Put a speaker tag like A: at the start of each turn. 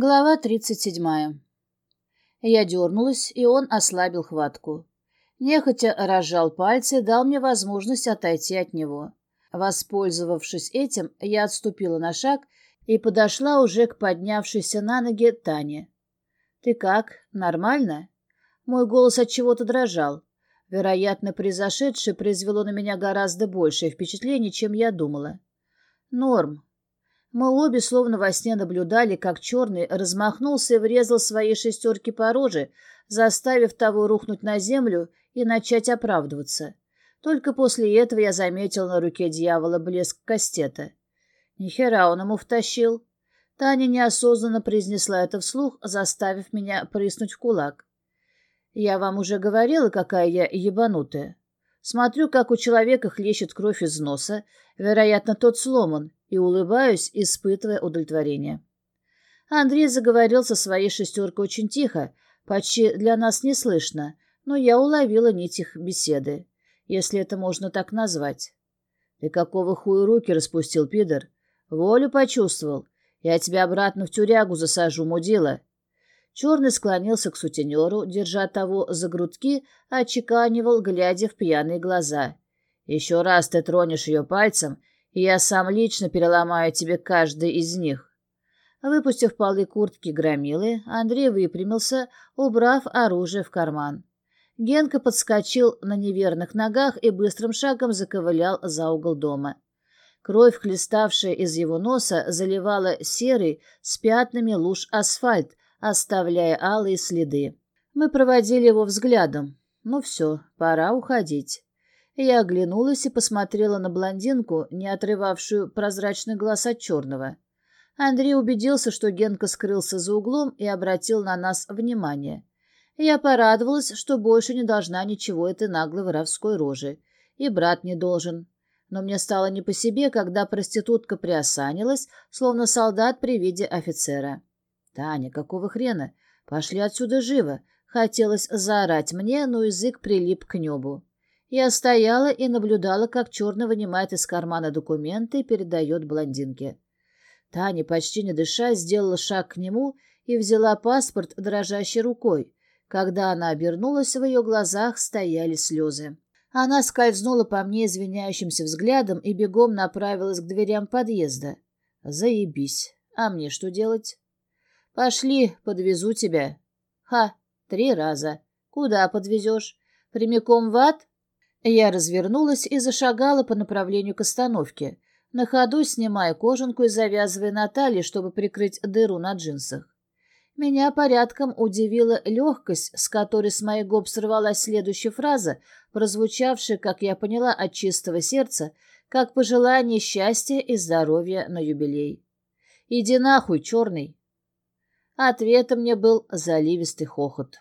A: Глава тридцать седьмая. Я дернулась, и он ослабил хватку. Нехотя разжал пальцы, дал мне возможность отойти от него. Воспользовавшись этим, я отступила на шаг и подошла уже к поднявшейся на ноги Тане. «Ты как? Нормально?» Мой голос от чего-то дрожал. Вероятно, произошедшее произвело на меня гораздо большее впечатление, чем я думала. «Норм», мы обе словно во сне наблюдали, как черный размахнулся и врезал свои шестерки по роже, заставив того рухнуть на землю и начать оправдываться. Только после этого я заметил на руке дьявола блеск кастета. Нихера он ему втащил. Таня неосознанно произнесла это вслух, заставив меня прыснуть в кулак. Я вам уже говорила, какая я ебанутая. Смотрю, как у человека хлещет кровь из носа, вероятно, тот сломан, и улыбаюсь, испытывая удовлетворение. Андрей заговорил со своей шестеркой очень тихо, почти для нас не слышно, но я уловила нить их беседы, если это можно так назвать. «Ты какого хуя руки распустил, пидор? Волю почувствовал. Я тебя обратно в тюрягу засажу, мудила». Черный склонился к сутенеру, держа того за грудки, отчеканивал, глядя в пьяные глаза. «Еще раз ты тронешь ее пальцем, я сам лично переломаю тебе каждый из них. Выпустив полы куртки громилы, Андрей выпрямился, убрав оружие в карман. Генка подскочил на неверных ногах и быстрым шагом заковылял за угол дома. Кровь, хлеставшая из его носа, заливала серый с пятнами луж асфальт, оставляя алые следы. Мы проводили его взглядом. Ну все, пора уходить. Я оглянулась и посмотрела на блондинку, не отрывавшую прозрачный глаз от черного. Андрей убедился, что Генка скрылся за углом и обратил на нас внимание. Я порадовалась, что больше не должна ничего этой наглой воровской рожи. И брат не должен. Но мне стало не по себе, когда проститутка приосанилась, словно солдат при виде офицера. «Таня, какого хрена? Пошли отсюда живо!» Хотелось заорать мне, но язык прилип к небу. Я стояла и наблюдала, как черный вынимает из кармана документы и передает блондинке. Таня, почти не дыша, сделала шаг к нему и взяла паспорт дрожащей рукой. Когда она обернулась, в ее глазах стояли слезы. Она скользнула по мне извиняющимся взглядом и бегом направилась к дверям подъезда. «Заебись. А мне что делать?» «Пошли, подвезу тебя». «Ха, три раза. Куда подвезешь? Прямиком в ад?» Я развернулась и зашагала по направлению к остановке, на ходу снимая кожанку и завязывая на талии, чтобы прикрыть дыру на джинсах. Меня порядком удивила легкость, с которой с моих губ сорвалась следующая фраза, прозвучавшая, как я поняла, от чистого сердца, как пожелание счастья и здоровья на юбилей. «Иди нахуй, черный!» Ответом мне был заливистый хохот.